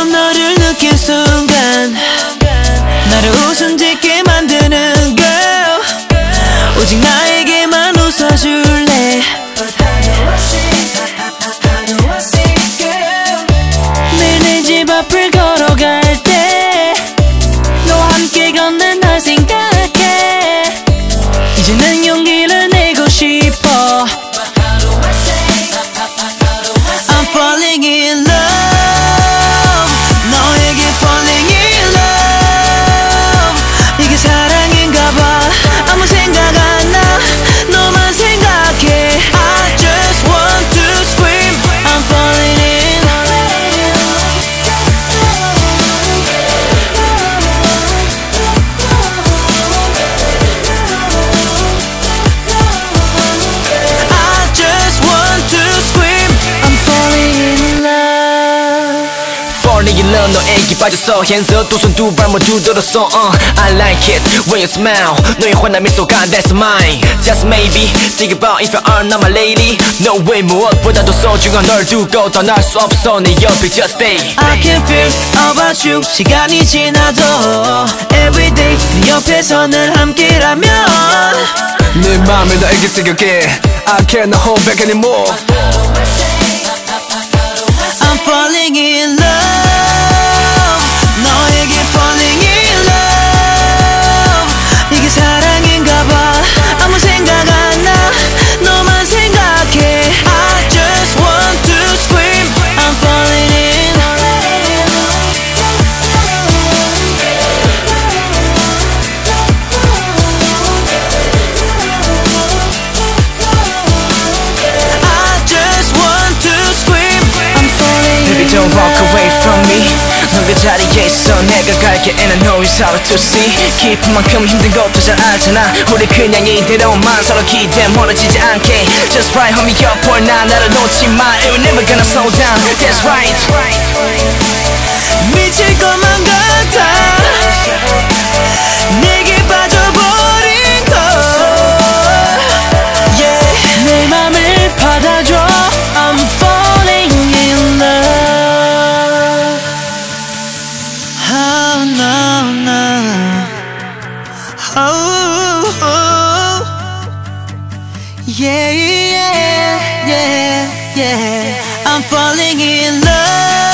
처음 너를 느낀 순간 나를 웃음 짓게 만드는 girl. 오직 나에게만 웃어줄래? 매일 내 집 앞을 걸어갈 때 너와 함께 걷는 날 생각해. 이제는 Falling in love 너에게 빠졌어 Hands up 두 손 두 발 모두 들었어 uh, I like it when you smile 너의 환한 미소가 that's mine Just maybe Think about if you are not my lady No way 무엇보다도 소중한 널 두고 떠날 수 없어 내 옆에 just stay I can feel about you 시간이 지나도 Everyday 네 옆에서 늘 함께라면 내 맘을 너에게 새겨게 I cannot hold back anymore I'm falling in love 자리에 있어 내가 갈게 and I know it's hard to see 깊은 만큼 힘든 것도 잘 알잖아 우리 그냥 이대로만 서로 기대 멀어지지 않게 Just right hold me up for now 나를 놓지 마 It will never gonna slow down That's right 미칠 것만 같아 Oh, oh. oh. Yeah yeah yeah yeah I'm falling in love